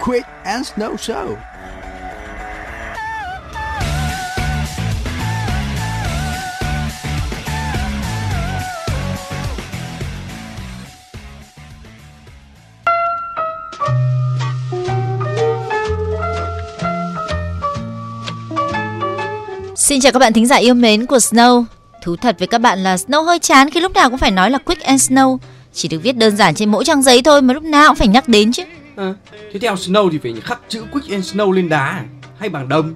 Quick and Snow Show. Xin chào các bạn thính giả yêu mến của Snow. Thú thật với các bạn là Snow hơi chán khi lúc nào cũng phải nói là Quick and Snow. Chỉ được viết đơn giản trên mỗi trang giấy thôi mà lúc nào cũng phải nhắc đến chứ. À, thế theo Snow thì phải khắc chữ Quick and Snow lên đá à? hay bảng đồng.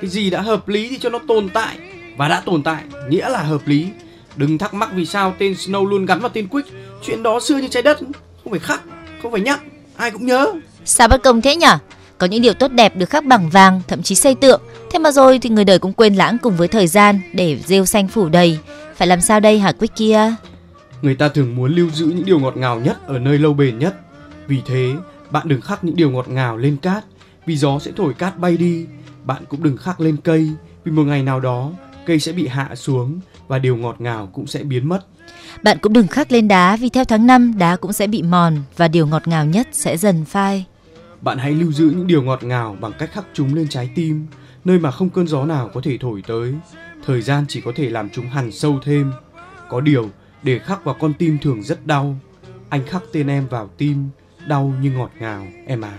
Cái gì đã hợp lý thì cho nó tồn tại và đã tồn tại nghĩa là hợp lý. Đừng thắc mắc vì sao tên Snow luôn gắn vào tên Quick. Chuyện đó xưa như trái đất, không phải khắc, không phải nhắc, ai cũng nhớ. Sao bất công thế nhỉ? Có những điều tốt đẹp được khắc bằng vàng, thậm chí xây tượng. Thế mà rồi thì người đời cũng quên lãng cùng với thời gian để rêu xanh phủ đầy. Phải làm sao đây hả Quick kia? Người ta thường muốn lưu giữ những điều ngọt ngào nhất ở nơi lâu bền nhất. Vì thế, bạn đừng khắc những điều ngọt ngào lên cát, vì gió sẽ thổi cát bay đi. Bạn cũng đừng khắc lên cây, vì một ngày nào đó cây sẽ bị hạ xuống và điều ngọt ngào cũng sẽ biến mất. Bạn cũng đừng khắc lên đá vì theo tháng năm đá cũng sẽ bị mòn và điều ngọt ngào nhất sẽ dần phai. Bạn hãy lưu giữ những điều ngọt ngào bằng cách khắc chúng lên trái tim, nơi mà không cơn gió nào có thể thổi tới. Thời gian chỉ có thể làm chúng hằn sâu thêm. Có điều, để khắc vào con tim thường rất đau. Anh khắc tên em vào tim, đau như ngọt ngào, em à.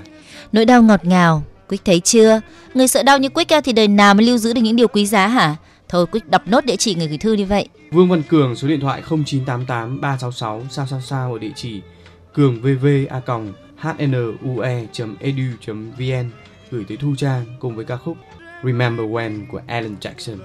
Nỗi đau ngọt ngào, Quick thấy chưa? Người sợ đau như Quick thì đời nào mới lưu giữ được những điều quý giá hả? Thôi Quick đọc nốt địa chỉ người gửi thư như vậy. Vương Văn Cường số điện thoại 0988 366 sao sao sao ở địa chỉ cường vv a hnue.edu.vn gửi tới Thu Trang cùng với ca khúc Remember When của Alan Jackson.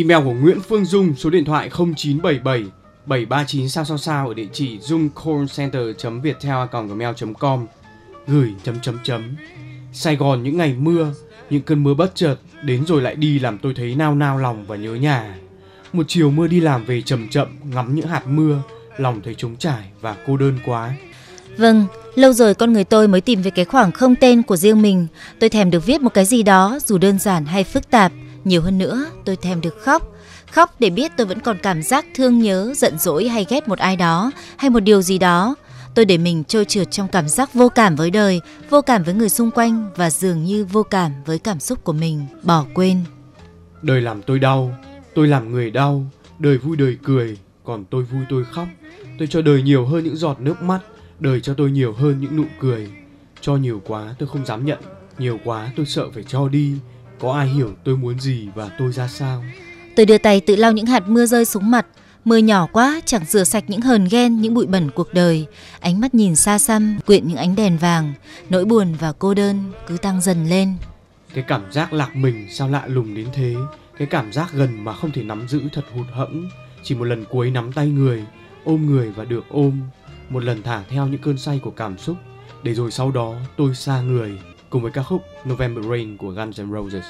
Email của Nguyễn Phương Dung số điện thoại 0977 739 sao sao sao ở địa chỉ zoomcallcenter.viettel@gmail.com gửi chấm chấm chấm Sài Gòn những ngày mưa những cơn mưa bất chợt đến rồi lại đi làm tôi thấy nao nao lòng và nhớ nhà một chiều mưa đi làm về chậm chậm ngắm những hạt mưa lòng thấy trống trải và cô đơn quá Vâng, lâu rồi con người tôi mới tìm về cái khoảng không tên của riêng mình. Tôi thèm được viết một cái gì đó dù đơn giản hay phức tạp. Nhiều hơn nữa, tôi thèm được khóc. Khóc để biết tôi vẫn còn cảm giác thương nhớ, giận dỗi hay ghét một ai đó hay một điều gì đó. Tôi để mình trôi trượt trong cảm giác vô cảm với đời, vô cảm với người xung quanh và dường như vô cảm với cảm xúc của mình, bỏ quên. đời làm tôi đau tôi làm người đau đời vui đời cười còn tôi vui tôi khóc tôi cho đời nhiều hơn những giọt nước mắt đời cho tôi nhiều hơn những nụ cười cho nhiều quá tôi không dám nhận nhiều quá tôi sợ phải cho đi có ai hiểu tôi muốn gì và tôi ra sao Tôi đưa tay tự lau những hạt mưa rơi xuống mặt. Mưa nhỏ quá, chẳng rửa sạch những hờn ghen, những bụi bẩn cuộc đời. Ánh mắt nhìn xa xăm, quyện những ánh đèn vàng. Nỗi buồn và cô đơn cứ tăng dần lên. cái cảm giác lạc mình sao lạ lùng đến thế cái cảm giác gần mà không thể nắm giữ thật hụt hẫng chỉ một lần cuối nắm tay người ôm người và được ôm một lần thả theo những cơn say của cảm xúc để rồi sau đó tôi xa người cùng với ca khúc November Rain của Guns N' Roses.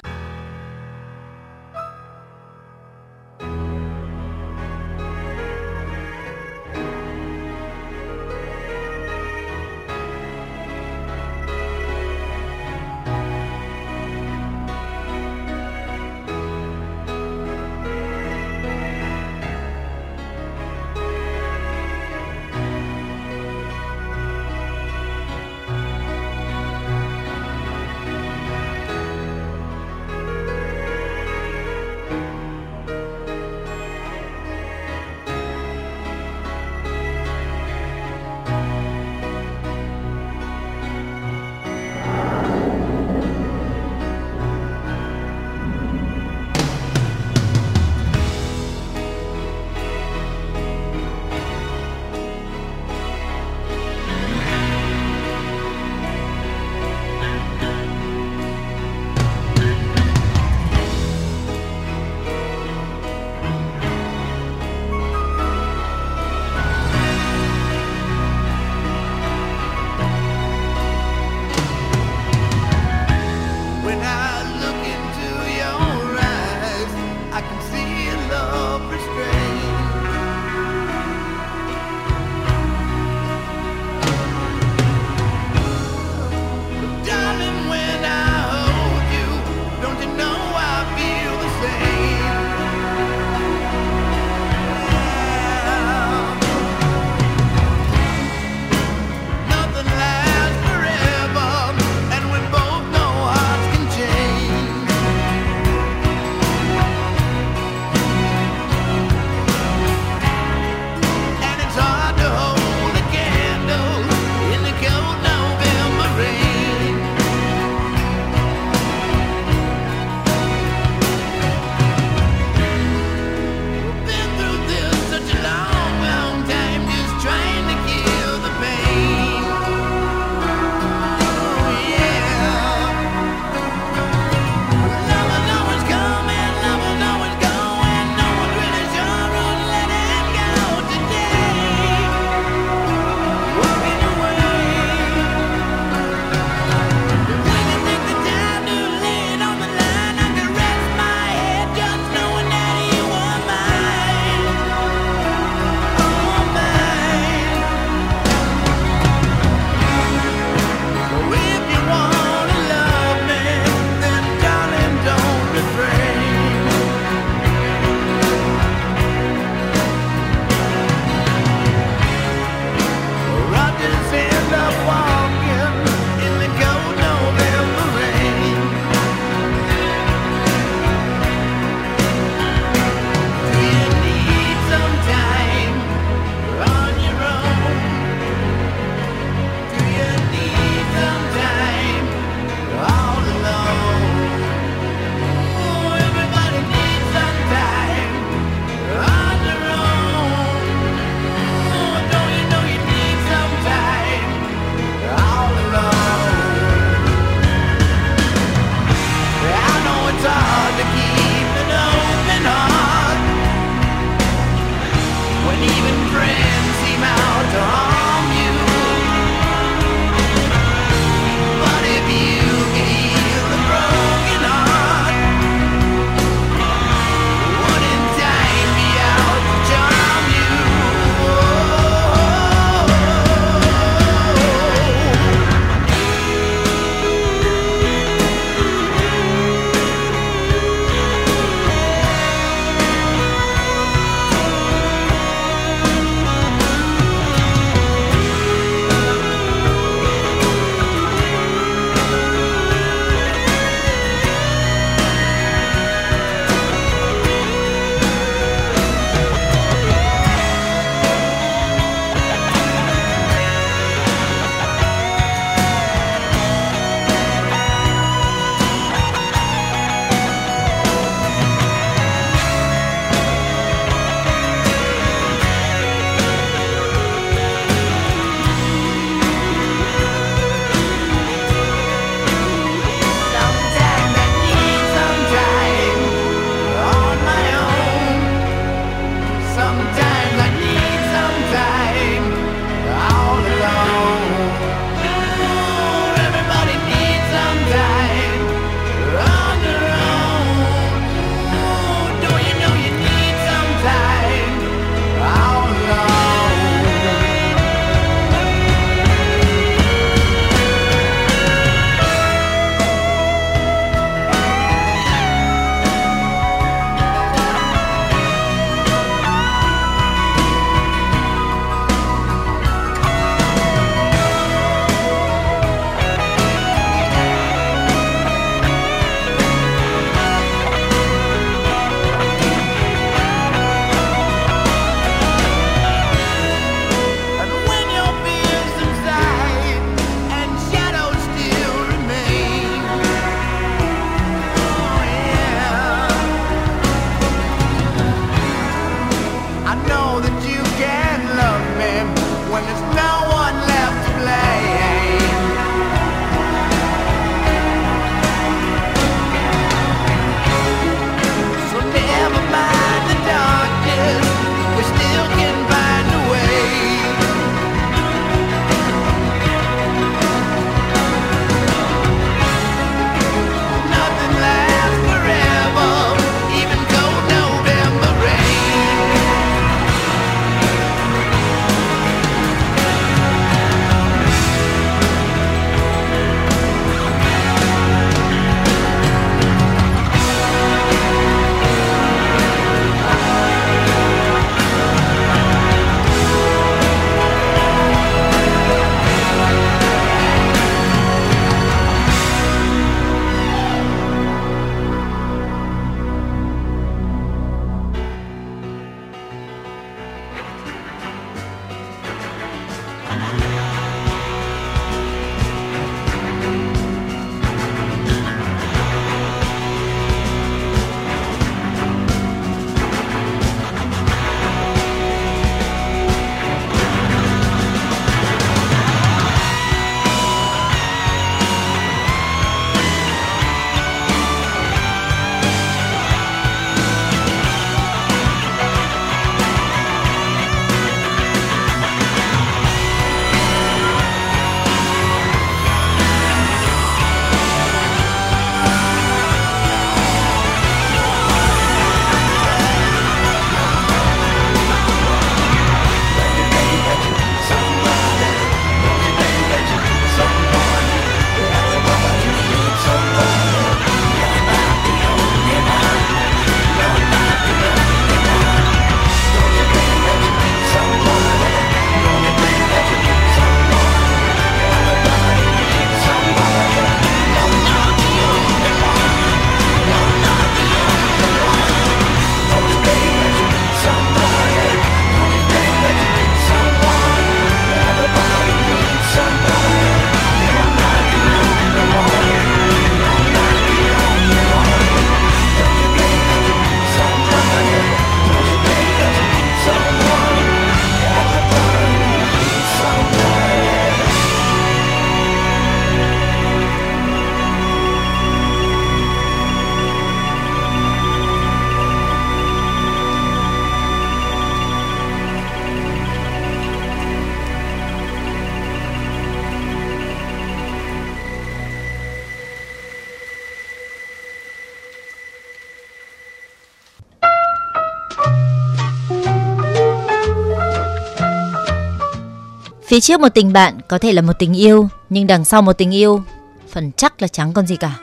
Phía trước một tình bạn có thể là một tình yêu, nhưng đằng sau một tình yêu, phần chắc là chẳng còn gì cả.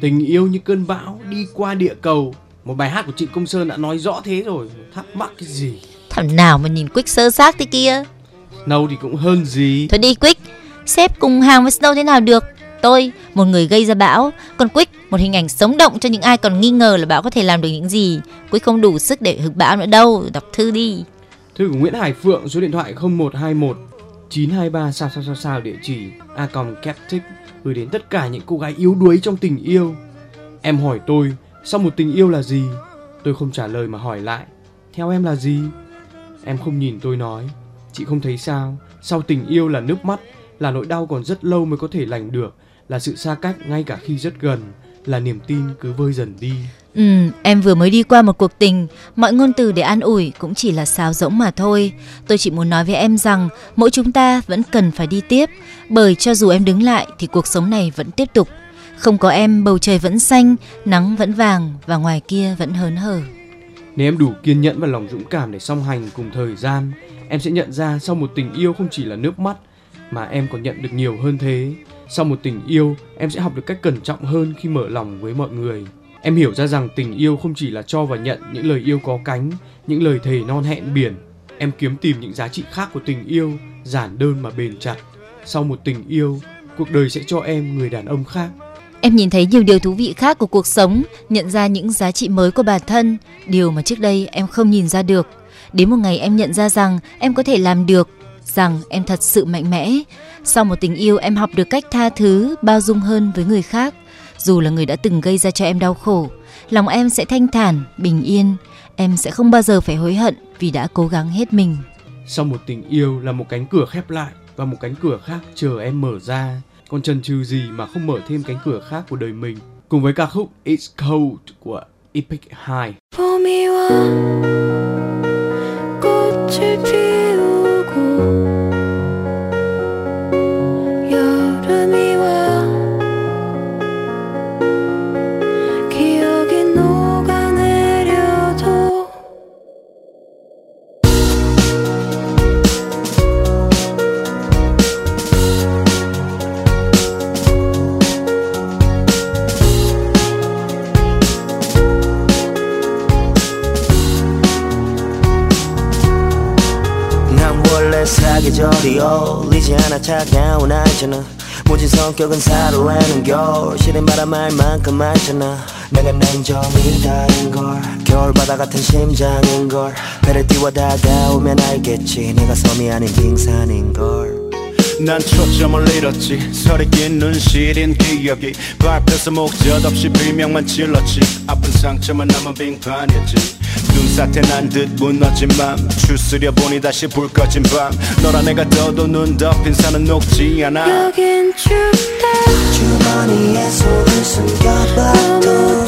Tình yêu như cơn bão đi qua địa cầu. Một bài hát của Trịnh Công Sơn đã nói rõ thế rồi. Thắc mắc cái gì? Thằng nào mà nhìn Quick sơ xác thế kia. Snow thì cũng hơn gì. Thôi đi Quick, xếp cùng hàng với Snow thế nào được? Tôi, một người gây ra bão, còn Quick, một hình ảnh sống động cho những ai còn nghi ngờ là bão có thể làm được những gì. Quick không đủ sức để hực bão nữa đâu, đọc thư đi. Thư của Nguyễn Hải Phượng số điện thoại 0121 923 sao sao sao sao địa chỉ a captic gửi đến tất cả những cô gái yếu đuối trong tình yêu. Em hỏi tôi, sau một tình yêu là gì? Tôi không trả lời mà hỏi lại, theo em là gì? Em không nhìn tôi nói, chị không thấy sao? Sau tình yêu là nước mắt, là nỗi đau còn rất lâu mới có thể lành được, là sự xa cách ngay cả khi rất gần, là niềm tin cứ vơi dần đi. Ừ, em vừa mới đi qua một cuộc tình, mọi ngôn từ để an ủi cũng chỉ là sáo rỗng mà thôi. Tôi chỉ muốn nói với em rằng mỗi chúng ta vẫn cần phải đi tiếp, bởi cho dù em đứng lại thì cuộc sống này vẫn tiếp tục. Không có em, bầu trời vẫn xanh, nắng vẫn vàng và ngoài kia vẫn hớn hở. Nếu em đủ kiên nhẫn và lòng dũng cảm để song hành cùng thời gian, em sẽ nhận ra sau một tình yêu không chỉ là nước mắt mà em còn nhận được nhiều hơn thế. Sau một tình yêu, em sẽ học được cách cẩn trọng hơn khi mở lòng với mọi người. Em hiểu ra rằng tình yêu không chỉ là cho và nhận những lời yêu có cánh, những lời thề non hẹn biển. Em kiếm tìm những giá trị khác của tình yêu, giản đơn mà bền chặt. Sau một tình yêu, cuộc đời sẽ cho em người đàn ông khác. Em nhìn thấy nhiều điều thú vị khác của cuộc sống, nhận ra những giá trị mới của bản thân, điều mà trước đây em không nhìn ra được. Đến một ngày em nhận ra rằng em có thể làm được, rằng em thật sự mạnh mẽ. Sau một tình yêu em học được cách tha thứ, bao dung hơn với người khác dù là người đã từng gây ra cho em đau khổ lòng em sẽ thanh thản bình yên. Em sẽ không bao giờ phải hối hận vì đã cố gắng hết mình. Sau một tình yêu là một cánh cửa khép lại và một cánh cửa khác chờ em mở ra. Còn chần chừ gì mà không mở thêm cánh cửa khác của đời mình? Cùng với ca khúc It's Cold của Epic High 사계절이 어울리지 않아. 차가운 알잖아. 모진 성격은 사로하는 겨울 시린 바람 알 만큼 알잖아. 내가 냉정이 다른 걸. 겨울바다 같은 심장인 걸. 배를 띄워 다가오면 알겠지. 내가 섬이 아닌 빙산인 걸 난 초점을 잃었지. 서리 낀 눈시린 기억이 밟혀서 목젖 없이 비명만 질렀지. 아픈 상처만 남은 빙판이었지. 눈사태 난 듯 무너진 맘 추스려 보니 다시 불 꺼진 밤. 너라 내가 떠도 눈 덮인 산은 녹지 않아. 여긴 춥다. 주머니에 손을 숨겨봐도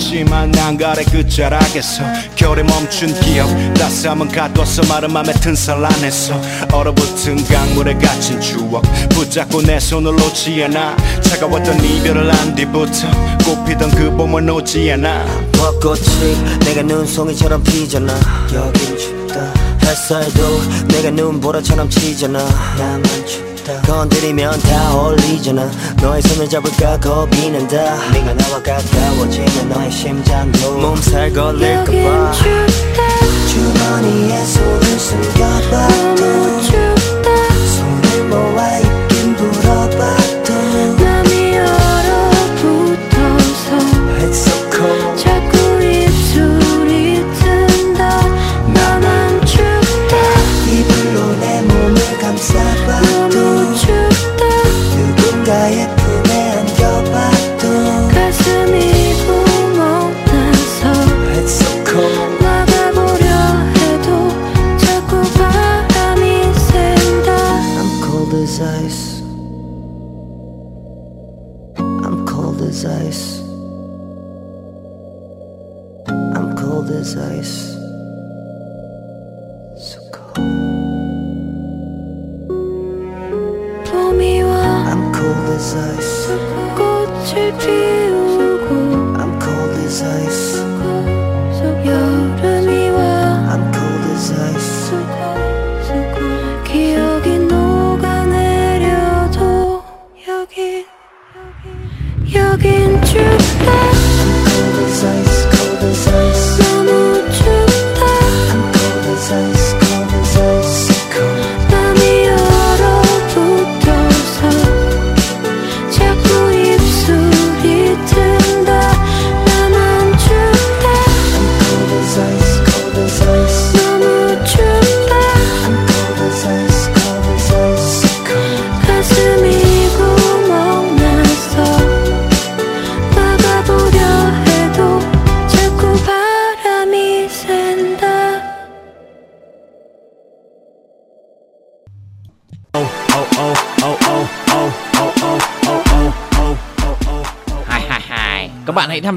찾아오지만 난 가래 끝자락에서 겨울에 멈춘 기억 따스함은 가둬서 마른 맘에 튼살 안에서 얼어붙은 강물에 갇힌 추억 붙잡고 내 손을 놓지 않아. 차가웠던 이별을 한 뒤부터 꽃피던 그 봄을 놓지 않아. 벚꽃이 내가 눈송이처럼 피잖아. 여긴 춥다. 햇살도 내가 눈보라처럼 치잖아. 나만 춥다 건드리면 다 어울리잖아. 너의 손을 잡을까 겁이 난다. 네가 나와 가까워지면 너의 심장도 몸살 걸릴까봐. 주머니에 손을 숨겨봐도 손을 모아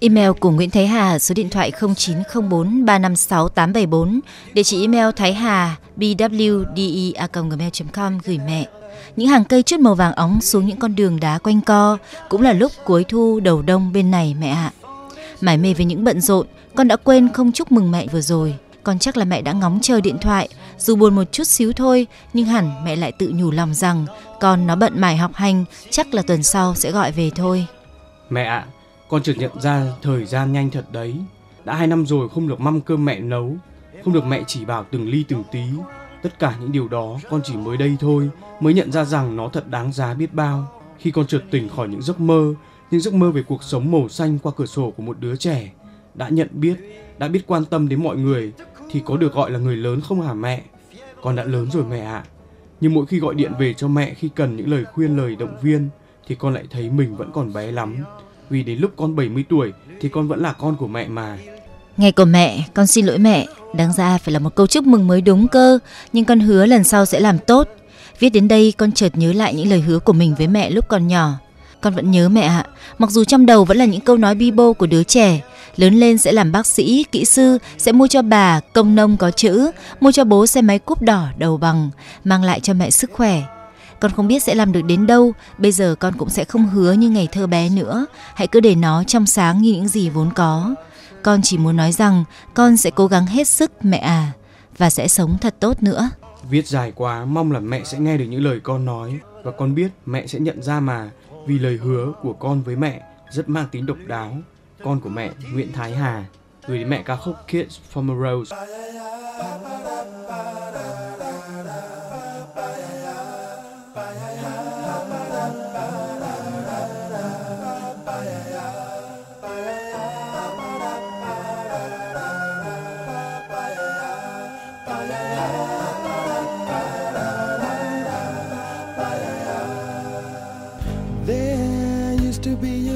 Email của Nguyễn Thái Hà số điện thoại 0904 356 874, địa chỉ email thái hà bwde@gmail.com gửi mẹ. Những hàng cây chút màu vàng óng xuống những con đường đá quanh co, cũng là lúc cuối thu đầu đông bên này mẹ ạ. Mải mê với những bận rộn, con đã quên không chúc mừng mẹ vừa rồi. Con chắc là mẹ đã ngóng chờ điện thoại, dù buồn một chút xíu thôi, nhưng hẳn mẹ lại tự nhủ lòng rằng con nó bận mải học hành, chắc là tuần sau sẽ gọi về thôi. Mẹ ạ, con chợt nhận ra thời gian nhanh thật đấy. Đã hai năm rồi không được mâm cơm mẹ nấu, không được mẹ chỉ bảo từng ly từng tí. Tất cả những điều đó con chỉ mới đây thôi mới nhận ra rằng nó thật đáng giá biết bao. Khi con chợt tỉnh khỏi những giấc mơ, những giấc mơ về cuộc sống màu xanh qua cửa sổ của một đứa trẻ, đã nhận biết, đã biết quan tâm đến mọi người thì có được gọi là người lớn không hả mẹ? Con đã lớn rồi mẹ ạ. Nhưng mỗi khi gọi điện về cho mẹ khi cần những lời khuyên lời động viên thì con lại thấy mình vẫn còn bé lắm. Vì đến lúc con 70 tuổi thì con vẫn là con của mẹ mà. Ngày của mẹ, con xin lỗi mẹ. Đáng ra phải là một câu chúc mừng mới đúng cơ, nhưng con hứa lần sau sẽ làm tốt. Viết đến đây con chợt nhớ lại những lời hứa của mình với mẹ lúc còn nhỏ. Con vẫn nhớ mẹ ạ, mặc dù trong đầu vẫn là những câu nói bi bô của đứa trẻ. Lớn lên sẽ làm bác sĩ, kỹ sư, sẽ mua cho bà công nông có chữ, mua cho bố xe máy cúp đỏ đầu bằng, mang lại cho mẹ sức khỏe. Con không biết sẽ làm được đến đâu, bây giờ con cũng sẽ không hứa như ngày thơ bé nữa. Hãy cứ để nó trong sáng như những gì vốn có. Con chỉ muốn nói rằng con sẽ cố gắng hết sức mẹ à và sẽ sống thật tốt nữa. Viết dài quá, mong là mẹ sẽ nghe được những lời con nói và con biết mẹ sẽ nhận ra mà vì lời hứa của con với mẹ rất mang tính độc đáo. Con của mẹ Nguyễn Thái Hà gửi đến mẹ ca khúc Kids from a Rose.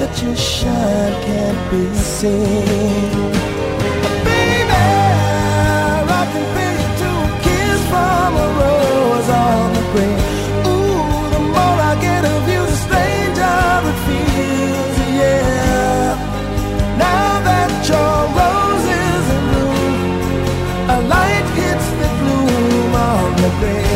that you shine can't be seen? Baby, I can pay you from a rose on the grave. Ooh, the more I get of you, the stranger it feels, yeah. Now that your rose is bloom, a light hits the gloom on the grave.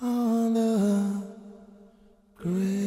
On the grave.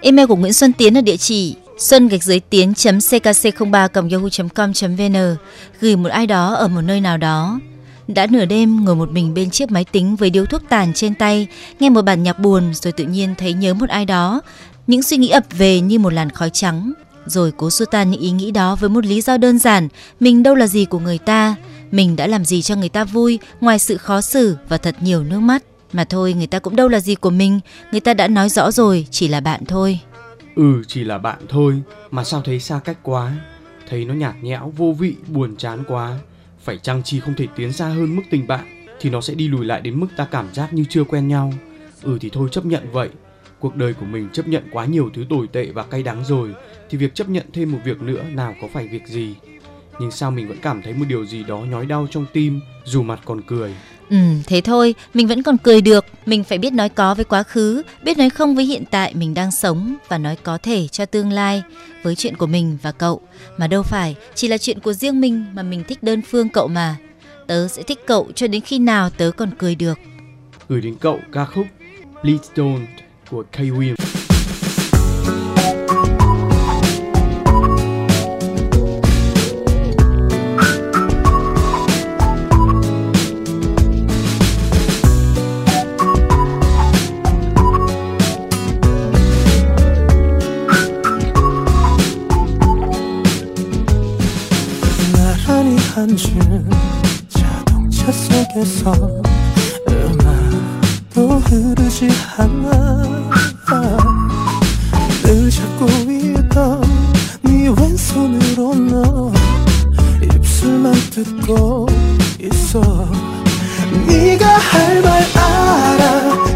Email của Nguyễn Xuân Tiến ở địa chỉ xuân gạch dưới tiến ckc 03 yahoo com vn gửi một ai đó ở một nơi nào đó. Đã nửa đêm ngồi một mình bên chiếc máy tính với điếu thuốc tàn trên tay, nghe một bản nhạc buồn rồi tự nhiên thấy nhớ một ai đó những suy nghĩ ập về như một làn khói trắng, rồi cố xua tan những ý nghĩ đó với một lý do đơn giản, mình đâu là gì của người ta, mình đã làm gì cho người ta vui ngoài sự khó xử và thật nhiều nước mắt. Mà thôi, người ta cũng đâu là gì của mình, người ta đã nói rõ rồi, chỉ là bạn thôi. Ừ chỉ là bạn thôi. Mà sao thấy xa cách quá? Thấy nó nhạt nhẽo, vô vị, buồn chán quá. Phải chăng chi không thể tiến xa hơn mức tình bạn, Thì nó sẽ đi lùi lại đến mức ta cảm giác như chưa quen nhau? Ừ thì thôi chấp nhận vậy. Cuộc đời của mình chấp nhận quá nhiều thứ tồi tệ và cay đắng rồi Thì việc chấp nhận thêm một việc nữa nào có phải việc gì Nhưng sao mình vẫn cảm thấy một điều gì đó nhói đau trong tim Dù mặt còn cười Ừ, thế thôi, mình vẫn còn cười được. Mình phải biết nói có với quá khứ, biết nói không với hiện tại mình đang sống và nói có thể cho tương lai với chuyện của mình và cậu. Mà đâu phải, chỉ là chuyện của riêng mình mà mình thích đơn phương cậu mà. Tớ sẽ thích cậu cho đến khi nào tớ còn cười được. Gửi đến cậu ca khúc Please Don't của Kay Will. 한줄 자동차 속에서 흐르지 않아. 늘 잡고 있던 네 왼손으로 너 입술만 뜯고 있어. 네가 할 말 알아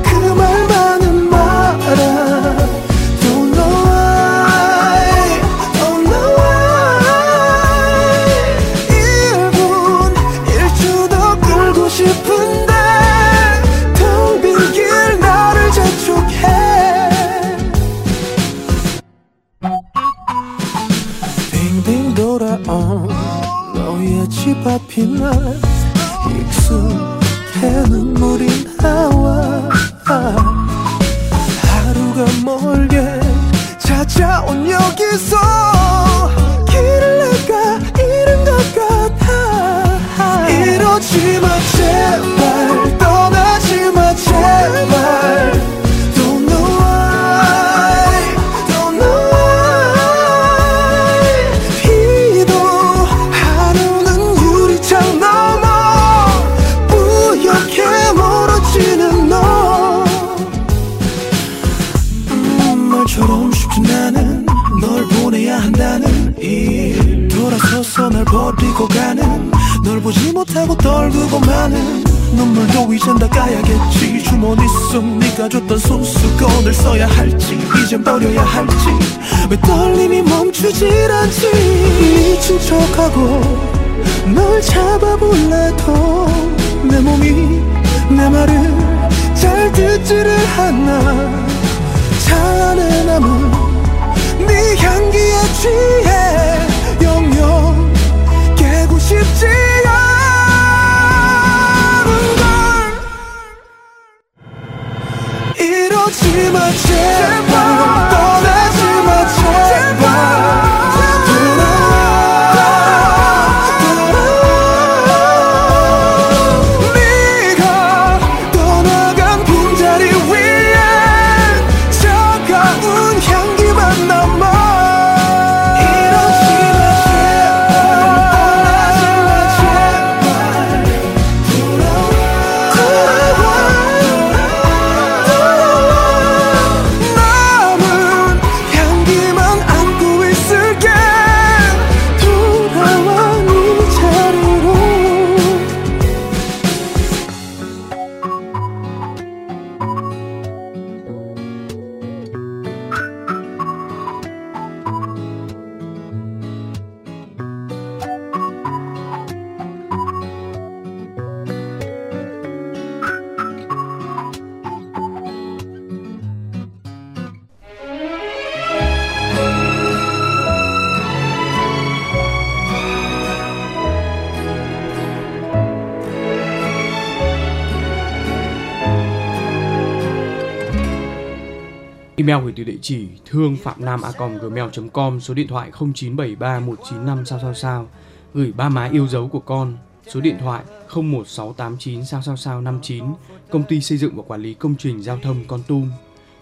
Email gửi từ địa chỉ thương phạm nam a gmail.com số điện thoại 0973 195 sao sao sao, gửi ba má yêu dấu của con, số điện thoại 01689 sao sao sao 59 công ty xây dựng và quản lý công trình giao thông Con Tum.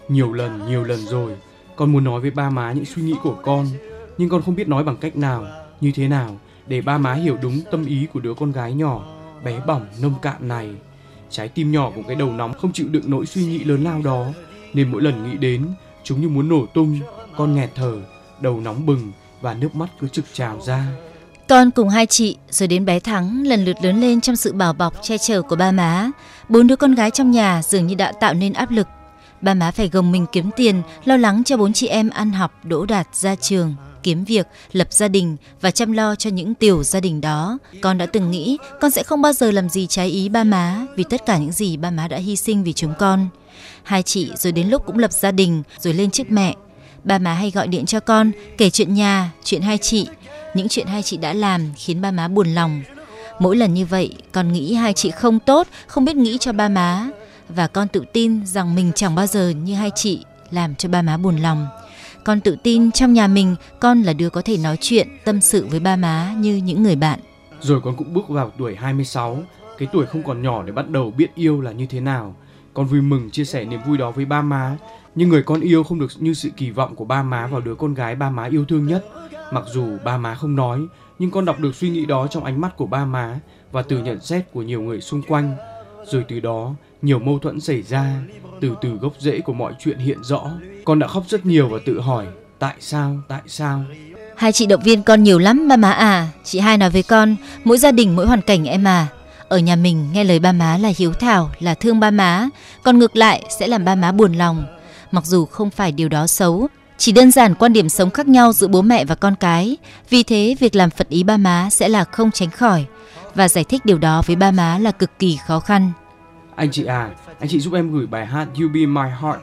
Nhiều lần nhiều lần rồi, con muốn nói với ba má những suy nghĩ của con, nhưng con không biết nói bằng cách nào, như thế nào, để ba má hiểu đúng tâm ý của đứa con gái nhỏ, bé bỏng, nông cạn này. Trái tim nhỏ của cái đầu nóng không chịu đựng nỗi suy nghĩ lớn lao đó nên mỗi lần nghĩ đến chúng như muốn nổ tung con nghẹt thở đầu nóng bừng và nước mắt cứ trực trào ra Con cùng hai chị rồi đến bé Thắng lần lượt lớn lên trong sự bảo bọc che chở của ba má. Bốn đứa con gái trong nhà dường như đã tạo nên áp lực. Ba má phải gồng mình kiếm tiền, lo lắng cho bốn chị em ăn học, đỗ đạt, ra trường, kiếm việc, lập gia đình và chăm lo cho những tiểu gia đình đó. Con đã từng nghĩ con sẽ không bao giờ làm gì trái ý ba má vì tất cả những gì ba má đã hy sinh vì chúng con. Hai chị rồi đến lúc cũng lập gia đình rồi lên chức mẹ. Ba má hay gọi điện cho con kể chuyện nhà, chuyện hai chị. Những chuyện hai chị đã làm khiến ba má buồn lòng. Mỗi lần như vậy, con nghĩ hai chị không tốt, không biết nghĩ cho ba má và con tự tin rằng mình chẳng bao giờ như hai chị làm cho ba má buồn lòng. Con tự tin trong nhà mình con là đứa có thể nói chuyện, tâm sự với ba má như những người bạn. Rồi con cũng bước vào tuổi 26, cái tuổi không còn nhỏ để bắt đầu biết yêu là như thế nào. Con vui mừng chia sẻ niềm vui đó với ba má, nhưng người con yêu không được như sự kỳ vọng của ba má vào đứa con gái ba má yêu thương nhất. Mặc dù ba má không nói, nhưng con đọc được suy nghĩ đó trong ánh mắt của ba má và từ nhận xét của nhiều người xung quanh. rồi từ đó nhiều mâu thuẫn xảy ra từ từ gốc rễ của mọi chuyện hiện rõ con đã khóc rất nhiều và tự hỏi tại sao tại sao Hai chị động viên con nhiều lắm ba má à. Chị hai nói với con, mỗi gia đình mỗi hoàn cảnh em à. Ở nhà mình nghe lời ba má là hiếu thảo, là thương ba má, còn ngược lại sẽ làm ba má buồn lòng. Mặc dù không phải điều đó xấu, chỉ đơn giản quan điểm sống khác nhau giữa bố mẹ và con cái. Vì thế việc làm phật ý ba má sẽ là không tránh khỏi và giải thích điều đó với ba má là cực kỳ khó khăn. anh chị à anh chị giúp em gửi bài hát You Be My Heart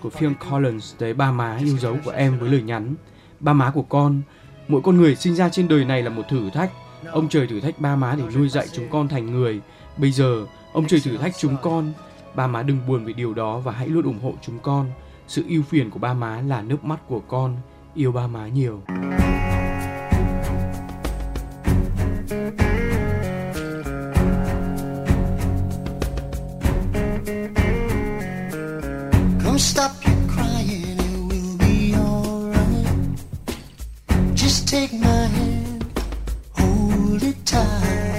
của Phil Collins tới ba má yêu dấu của em với lời nhắn ba má của con mỗi con người sinh ra trên đời này là một thử thách ông trời thử thách ba má để nuôi dạy chúng con thành người. Bây giờ ông trời thử thách chúng con. Ba má đừng buồn vì điều đó và hãy luôn ủng hộ chúng con. Sự ưu phiền của ba má là nước mắt của con. Yêu ba má nhiều. Stop your crying, it will be alright. Just take my hand, hold it tight.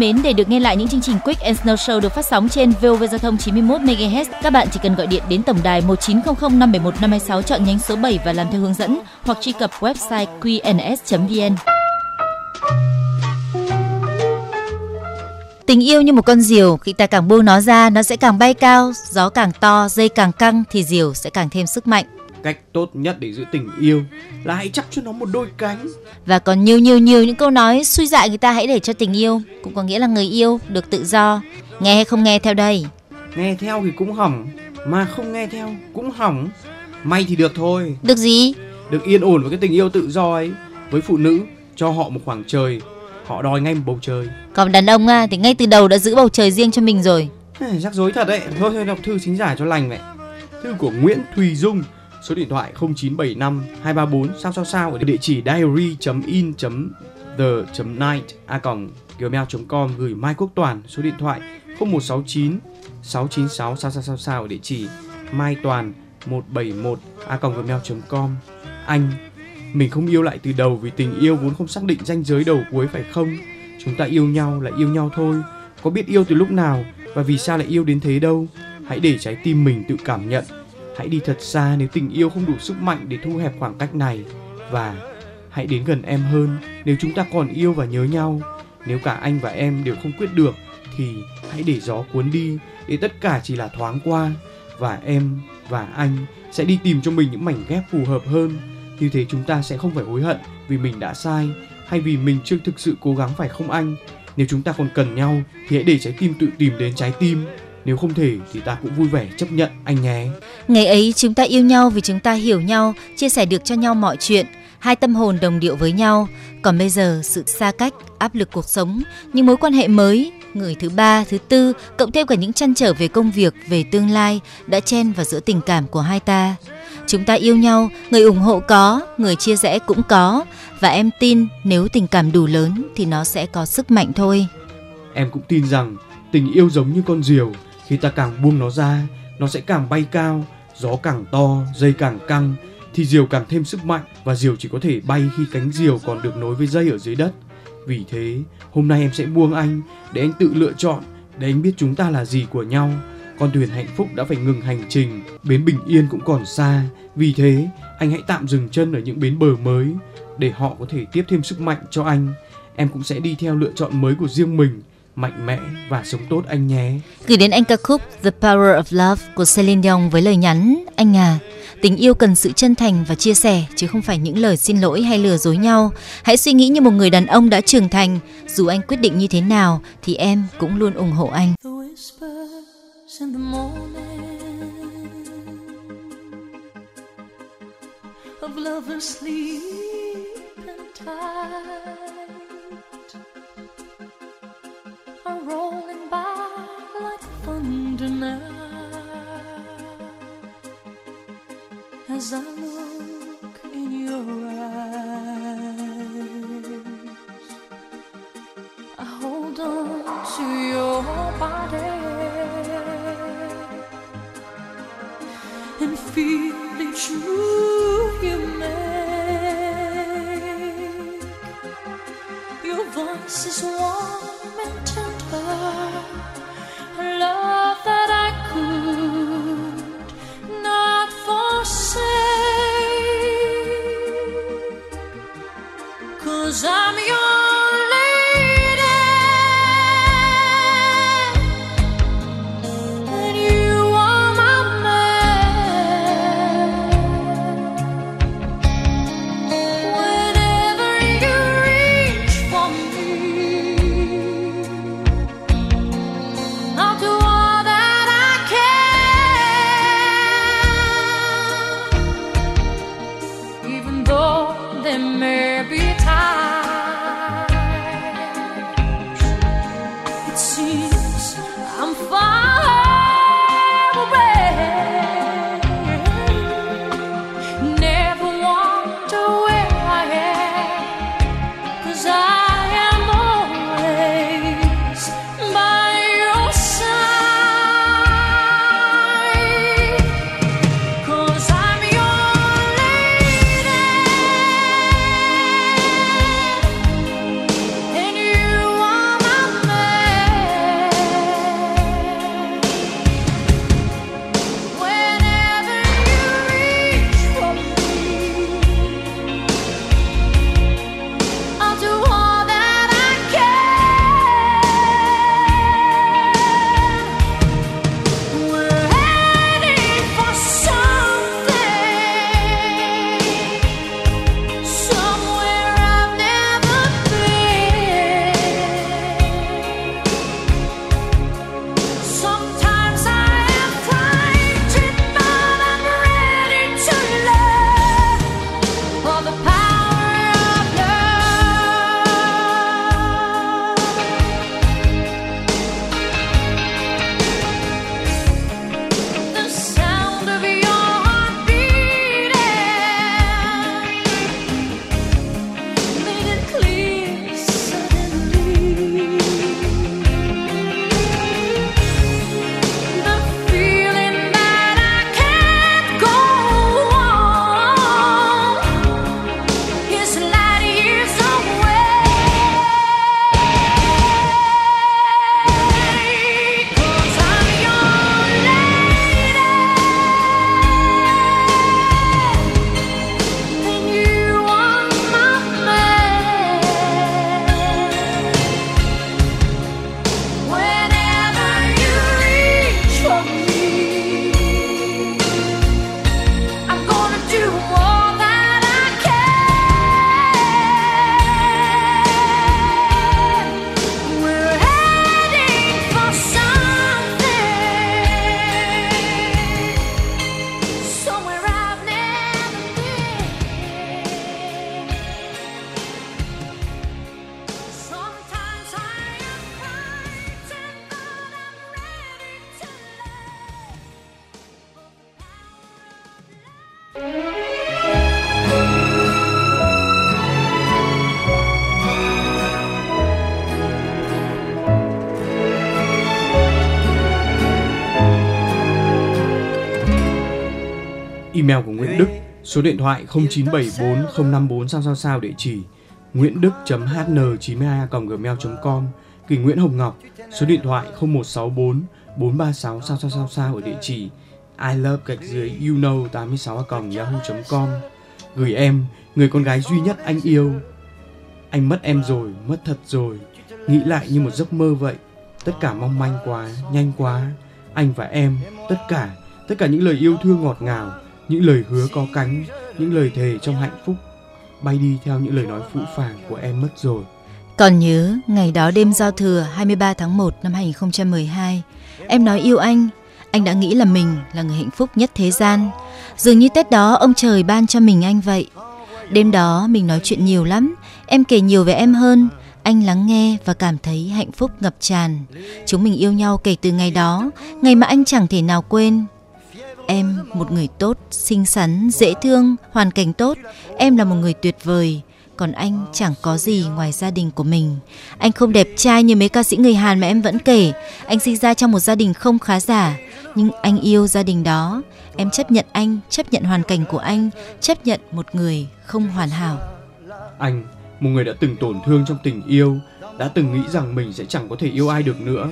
Mến, để được nghe lại những chương trình Quick and Snow Show được phát sóng trên VOV Giao thông 91 MHz, các bạn chỉ cần gọi điện đến tổng đài 1900 571 526 chọn nhánh số 7 và làm theo hướng dẫn hoặc truy cập website qns.vn. Tình yêu như một con diều, khi ta càng buông nó ra, nó sẽ càng bay cao, gió càng to, dây càng căng thì diều sẽ càng thêm sức mạnh. Cách tốt nhất để giữ tình yêu là hãy chắp cho nó một đôi cánh. Và còn nhiều nhiều nhiều những câu nói suy dại người ta hãy để cho tình yêu, cũng có nghĩa là người yêu được tự do. Nghe hay không nghe theo đây. Nghe theo thì cũng hỏng, mà không nghe theo cũng hỏng. May thì được thôi, Được gì? được yên ổn với cái tình yêu tự do ấy. Với phụ nữ, cho họ một khoảng trời, họ đòi ngay một bầu trời. Còn đàn ông à, thì ngay từ đầu đã giữ bầu trời riêng cho mình rồi. Ê, Rắc rối thật đấy. Thôi thôi đọc thư chính giải cho lành vậy. Thư của Nguyễn Thùy Dung, số điện thoại 0975 234 sao sao sao ở địa chỉ diary.in.the.night a gmail.com gửi Mai Quốc Toàn số điện thoại 0169 696 sao sao sao sao ở địa chỉ mai toàn 171 a gmail.com anh, mình không yêu lại từ đầu vì tình yêu vốn không xác định ranh giới đầu cuối phải không? Chúng ta yêu nhau là yêu nhau thôi. Có biết yêu từ lúc nào và vì sao lại yêu đến thế đâu? Hãy để trái tim mình tự cảm nhận hãy đi thật xa nếu tình yêu không đủ sức mạnh để thu hẹp khoảng cách này. Và hãy đến gần em hơn nếu chúng ta còn yêu và nhớ nhau. Nếu cả anh và em đều không quyết được thì hãy để gió cuốn đi, để tất cả chỉ là thoáng qua. Và em và anh sẽ đi tìm cho mình những mảnh ghép phù hợp hơn. Như thế chúng ta sẽ không phải hối hận vì mình đã sai hay vì mình chưa thực sự cố gắng, phải không anh? Nếu chúng ta còn cần nhau thì hãy để trái tim tự tìm đến trái tim nếu không thể thì ta cũng vui vẻ chấp nhận anh nhé Ngày ấy chúng ta yêu nhau vì chúng ta hiểu nhau, chia sẻ được cho nhau mọi chuyện, hai tâm hồn đồng điệu với nhau. Còn bây giờ sự xa cách, áp lực cuộc sống, những mối quan hệ mới, người thứ ba, thứ tư, cộng thêm cả những chăn trở về công việc, về tương lai đã chen vào giữa tình cảm của hai ta. Chúng ta yêu nhau, người ủng hộ có, người chia rẽ cũng có, và em tin nếu tình cảm đủ lớn thì nó sẽ có sức mạnh thôi. Em cũng tin rằng tình yêu giống như con diều, khi ta càng buông nó ra, nó sẽ càng bay cao, gió càng to, dây càng căng, thì diều càng thêm sức mạnh và diều chỉ có thể bay khi cánh diều còn được nối với dây ở dưới đất. Vì thế, hôm nay em sẽ buông anh để anh tự lựa chọn, để anh biết chúng ta là gì của nhau. Con thuyền hạnh phúc đã phải ngừng hành trình, bến bình yên cũng còn xa. Vì thế, anh hãy tạm dừng chân ở những bến bờ mới để họ có thể tiếp thêm sức mạnh cho anh. Em cũng sẽ đi theo lựa chọn mới của riêng mình, mạnh mẽ và sống tốt anh nhé. Gửi đến anh ca khúc The Power of Love của Celine Dion với lời nhắn Anh à, tình yêu cần sự chân thành và chia sẻ chứ không phải những lời xin lỗi hay lừa dối nhau. Hãy suy nghĩ như một người đàn ông đã trưởng thành. Dù anh quyết định như thế nào thì em cũng luôn ủng hộ anh. Of sleep and rolling by like thunder now as I look in your eyes. I hold on to your body and feel each move you make. Your voice is warm and tender, a love số điện thoại 0974054 sao sao sao địa chỉ nguyễn đức hn 92 gmail com Kỳ Nguyễn Hồng Ngọc, số điện thoại 0164 436 sao sao sao sao ở địa chỉ I love gạch dưới you know 86 yahoo.com gửi em người con gái duy nhất anh yêu. Anh mất em rồi mất thật rồi. Nghĩ lại như một giấc mơ vậy. Tất cả mong manh quá nhanh quá. Anh và em tất cả tất cả những lời yêu thương ngọt ngào những lời hứa có cánh những lời thề trong hạnh phúc bay đi theo những lời nói phũ phàng của em mất rồi Còn nhớ ngày đó đêm giao thừa 23 tháng 1 năm 2012, em nói yêu anh, anh đã nghĩ là mình là người hạnh phúc nhất thế gian. Dường như Tết đó ông trời ban cho mình anh vậy. Đêm đó mình nói chuyện nhiều lắm, em kể nhiều về em hơn, anh lắng nghe và cảm thấy hạnh phúc ngập tràn. Chúng mình yêu nhau kể từ ngày đó, ngày mà anh chẳng thể nào quên. Em một người tốt, xinh xắn, dễ thương, hoàn cảnh tốt. Em là một người tuyệt vời. Còn anh chẳng có gì ngoài gia đình của mình. Anh không đẹp trai như mấy ca sĩ người Hàn mà em vẫn kể. Anh sinh ra trong một gia đình không khá giả. Nhưng anh yêu gia đình đó. Em chấp nhận anh, chấp nhận hoàn cảnh của anh, chấp nhận một người không hoàn hảo. Anh, một người đã từng tổn thương trong tình yêu, đã từng nghĩ rằng mình sẽ chẳng có thể yêu ai được nữa,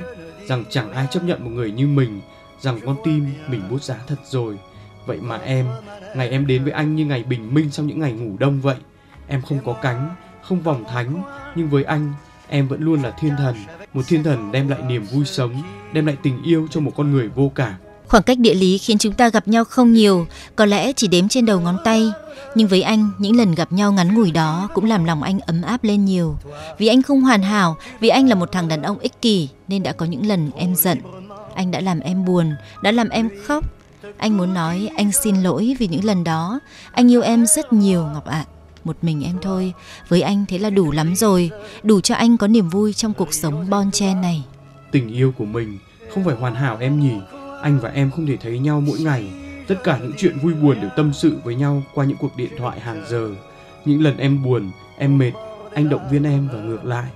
rằng chẳng ai chấp nhận một người như mình, rằng con tim mình bút giá thật rồi. Vậy mà em, ngày em đến với anh như ngày bình minh sau những ngày ngủ đông vậy. Em không có cánh, không vòng thánh, nhưng với anh, em vẫn luôn là thiên thần, một thiên thần đem lại niềm vui sống, đem lại tình yêu cho một con người vô cảm. Khoảng cách địa lý khiến chúng ta gặp nhau không nhiều, có lẽ chỉ đếm trên đầu ngón tay. Nhưng với anh, những lần gặp nhau ngắn ngủi đó cũng làm lòng anh ấm áp lên nhiều. Vì anh không hoàn hảo, vì anh là một thằng đàn ông ích kỷ nên đã có những lần em giận. Anh đã làm em buồn, đã làm em khóc. Anh muốn nói anh xin lỗi vì những lần đó. Anh yêu em rất nhiều Ngọc ạ. Một mình em thôi, với anh thế là đủ lắm rồi, đủ cho anh có niềm vui trong cuộc sống bon chen này. Tình yêu của mình không phải hoàn hảo em nhỉ? Anh và em không thể thấy nhau mỗi ngày. Tất cả những chuyện vui buồn đều tâm sự với nhau qua những cuộc điện thoại hàng giờ. Những lần em buồn, em mệt, anh động viên em và ngược lại.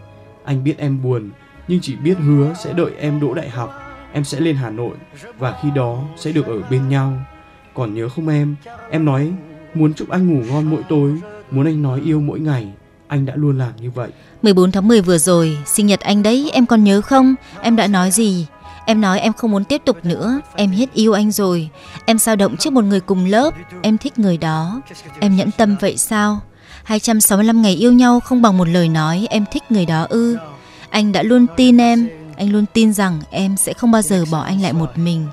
Anh biết em buồn, nhưng chỉ biết hứa sẽ đợi em đỗ đại học, em sẽ lên Hà Nội và khi đó sẽ được ở bên nhau. Còn nhớ không em? Em nói muốn chúc anh ngủ ngon mỗi tối, muốn anh nói yêu mỗi ngày. Anh đã luôn làm như vậy. 14 tháng 10 vừa rồi, sinh nhật anh đấy, em còn nhớ không? Em đã nói gì? Em nói em không muốn tiếp tục nữa, em hết yêu anh rồi. Em sao động trước một người cùng lớp, em thích người đó. Em nhẫn tâm vậy sao? 265 ngày yêu nhau không bằng một lời nói em thích người đó ư? Anh đã luôn tin em, anh luôn tin rằng em sẽ không bao giờ bỏ anh lại một mình.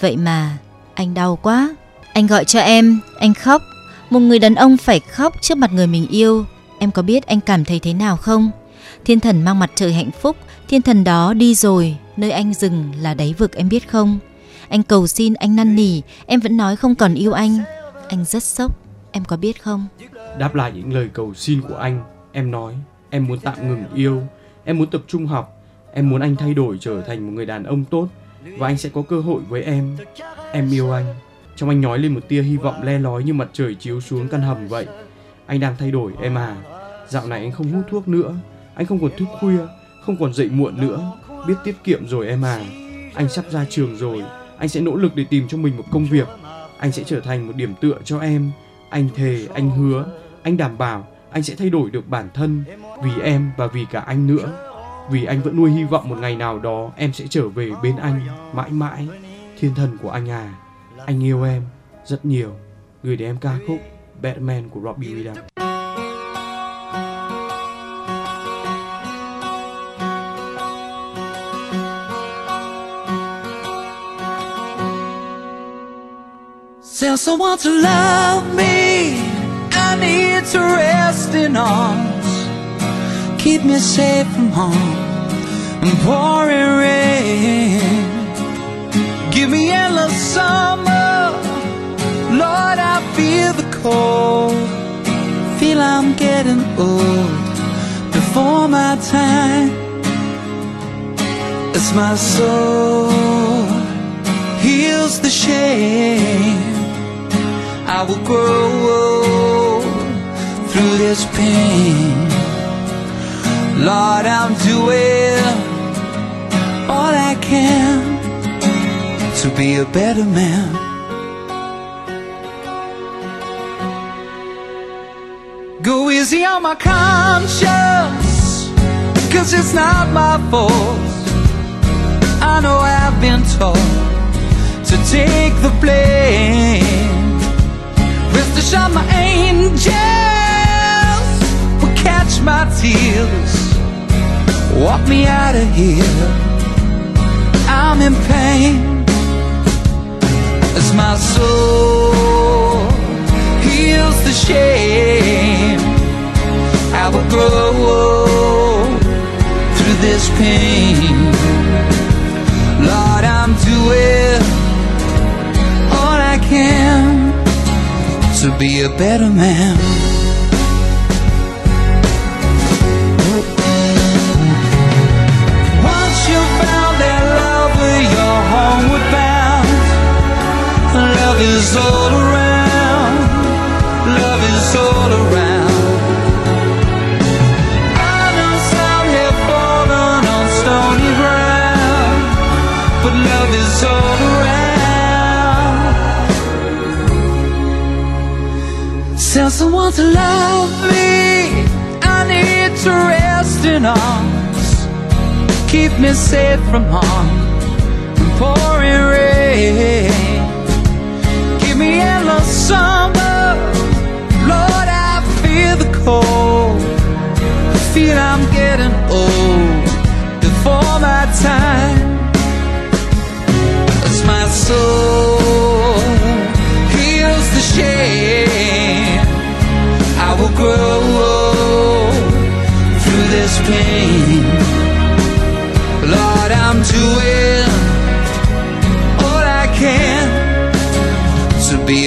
Vậy mà anh đau quá. Anh gọi cho em, anh khóc. Một người đàn ông phải khóc trước mặt người mình yêu. Em có biết anh cảm thấy thế nào không? Thiên thần mang mặt trời hạnh phúc, thiên thần đó đi rồi, nơi anh dừng là đáy vực em biết không? Anh cầu xin, anh năn nỉ, em vẫn nói không còn yêu anh. Anh rất sốc, em có biết không? Đáp lại những lời cầu xin của anh, em nói em muốn tạm ngừng yêu, em muốn tập trung học, em muốn anh thay đổi trở thành một người đàn ông tốt và anh sẽ có cơ hội với em. Em yêu anh. Trong anh nói lên một tia hy vọng le lói như mặt trời chiếu xuống căn hầm vậy. Anh đang thay đổi em à. Dạo này anh không hút thuốc nữa, anh không còn thức khuya, không còn dậy muộn nữa, biết tiết kiệm rồi em à. Anh sắp ra trường rồi, anh sẽ nỗ lực để tìm cho mình một công việc. Anh sẽ trở thành một điểm tựa cho em. Anh thề, anh hứa, anh đảm bảo anh sẽ thay đổi được bản thân vì em và vì cả anh nữa. Vì anh vẫn nuôi hy vọng một ngày nào đó em sẽ trở về bên anh mãi mãi. Thiên thần của anh à, anh yêu em rất nhiều. Gửi đến em ca khúc Batman của Robbie Williams. Tell someone to love me. I need to rest in arms. Keep me safe from harm and pouring rain. Give me endless summer. Lord, I feel the cold. Feel I'm getting old before my time. As my soul heals the shame. I I will grow old through this pain. Lord, I'm doing all I can to be a better man. Go easy on my conscience, cause it's not my fault. I know I've been taught out of here. I'm in pain as my soul heals the shame. I will grow through this pain. Lord, I'm doing all I can to be a better man. Is all around, love is all around. I know some have fallen on stony ground, but love is all around. Tell someone to love me. I need to rest in arms. Keep me safe from harm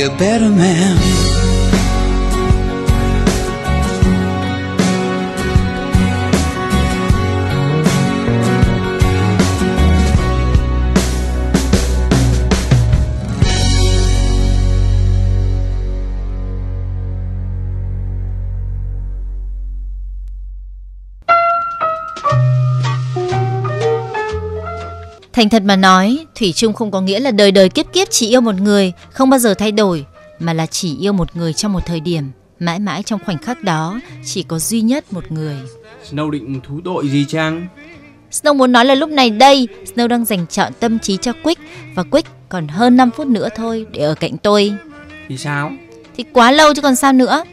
a better man. Thành thật mà nói, Thủy chung không có nghĩa là đời đời kiếp kiếp chỉ yêu một người, không bao giờ thay đổi, mà là chỉ yêu một người trong một thời điểm, mãi mãi trong khoảnh khắc đó chỉ có duy nhất một người. Snow định thú tội gì chăng? Snow muốn nói là lúc này đây, Snow đang dành trọn tâm trí cho Quick và Quick còn hơn 5 phút nữa thôi để ở cạnh tôi. Thì sao? Thì quá lâu chứ còn sao nữa.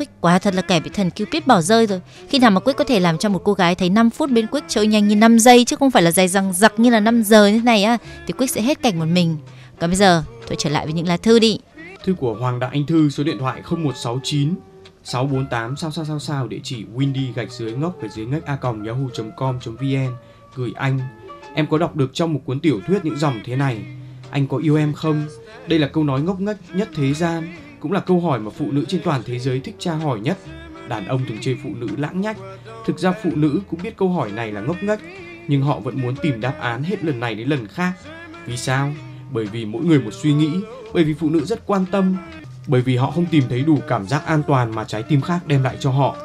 Quick quá thật là kẻ bị thần Cupid bỏ rơi rồi. Khi nào mà Quick có thể làm cho một cô gái thấy 5 phút bên Quick trôi nhanh như 5 giây chứ không phải là dài răng giặc như là 5 giờ như thế này á thì Quick sẽ hết cảnh một mình. Còn bây giờ, tôi trở lại với những lá thư đi. Thư của Hoàng Đại Anh Thư số điện thoại 0169 648 sao sao sao sao địa chỉ windy gạch dưới ngốc và dưới ngách a còng yahoo.com.vn gửi anh em có đọc được trong một cuốn tiểu thuyết những dòng thế này anh có yêu em không đây là câu nói ngốc nghếch nhất thế gian cũng là câu hỏi mà phụ nữ trên toàn thế giới thích tra hỏi nhất. Đàn ông thường chơi phụ nữ lãng nhách. Thực ra phụ nữ cũng biết câu hỏi này là ngốc nghếch nhưng họ vẫn muốn tìm đáp án hết lần này đến lần khác. Vì sao? Bởi vì mỗi người một suy nghĩ bởi vì phụ nữ rất quan tâm bởi vì họ không tìm thấy đủ cảm giác an toàn mà trái tim khác đem lại cho họ.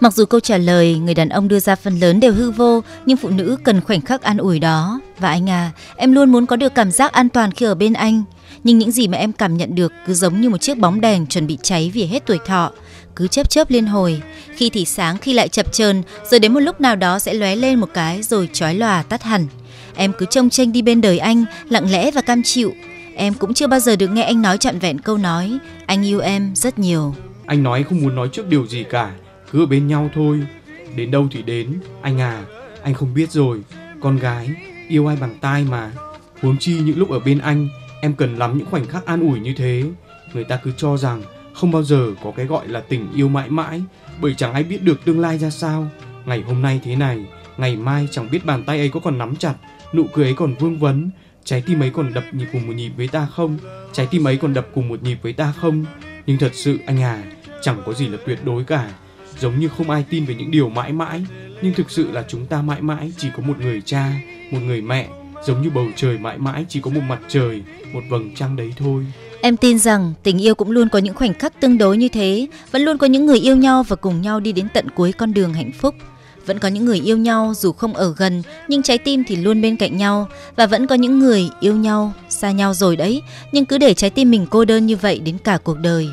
Mặc dù câu trả lời người đàn ông đưa ra phần lớn đều hư vô, nhưng phụ nữ cần khoảnh khắc an ủi đó. Và anh à, em luôn muốn có được cảm giác an toàn khi ở bên anh. Nhưng những gì mà em cảm nhận được cứ giống như một chiếc bóng đèn chuẩn bị cháy vì hết tuổi thọ. Cứ chớp chớp liên hồi, khi thì sáng khi lại chập chờn, rồi đến một lúc nào đó sẽ lóe lên một cái rồi chói lòa tắt hẳn. Em cứ trông tranh đi bên đời anh, lặng lẽ và cam chịu. Em cũng chưa bao giờ được nghe anh nói trọn vẹn câu nói anh yêu em rất nhiều. anh nói không muốn nói trước điều gì cả cứ ở bên nhau thôi đến đâu thì đến anh à anh không biết rồi con gái yêu ai bằng tai mà huống chi những lúc ở bên anh em cần lắm những khoảnh khắc an ủi như thế. Người ta cứ cho rằng không bao giờ có cái gọi là tình yêu mãi mãi, bởi chẳng ai biết được tương lai ra sao. Ngày hôm nay thế này, ngày mai chẳng biết bàn tay ấy có còn nắm chặt, nụ cười ấy còn vương vấn. Trái tim ấy còn đập nhịp cùng một nhịp với ta không? Trái tim ấy còn đập cùng một nhịp với ta không? Nhưng thật sự anh à chẳng có gì là tuyệt đối cả. Giống như không ai tin về những điều mãi mãi, nhưng thực sự là chúng ta mãi mãi chỉ có một người cha, một người mẹ giống như bầu trời mãi mãi chỉ có một mặt trời một vầng trăng đấy thôi Em tin rằng tình yêu cũng luôn có những khoảnh khắc tương đối như thế, vẫn luôn có những người yêu nhau và cùng nhau đi đến tận cuối con đường hạnh phúc. Vẫn có những người yêu nhau dù không ở gần nhưng trái tim thì luôn bên cạnh nhau và vẫn có những người yêu nhau xa nhau rồi đấy nhưng cứ để trái tim mình cô đơn như vậy đến cả cuộc đời.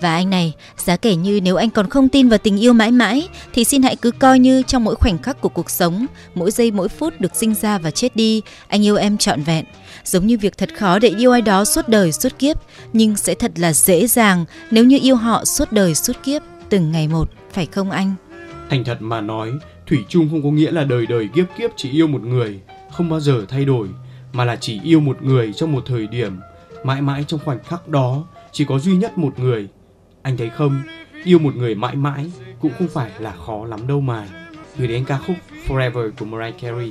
Và anh này, giá kể như nếu anh còn không tin vào tình yêu mãi mãi thì xin hãy cứ coi như trong mỗi khoảnh khắc của cuộc sống, mỗi giây mỗi phút được sinh ra và chết đi, anh yêu em trọn vẹn. Giống như việc thật khó để yêu ai đó suốt đời suốt kiếp, nhưng sẽ thật là dễ dàng nếu như yêu họ suốt đời suốt kiếp, từng ngày một, phải không anh? Thành thật mà nói, thủy chung không có nghĩa là đời đời kiếp kiếp chỉ yêu một người, không bao giờ thay đổi, mà là chỉ yêu một người trong một thời điểm, mãi mãi trong khoảnh khắc đó chỉ có duy nhất một người. Anh thấy không, yêu một người mãi mãi cũng không phải là khó lắm đâu mà. Gửi đến ca khúc Forever của Mariah Carey.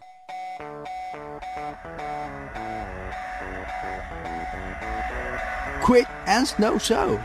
And Snow Show.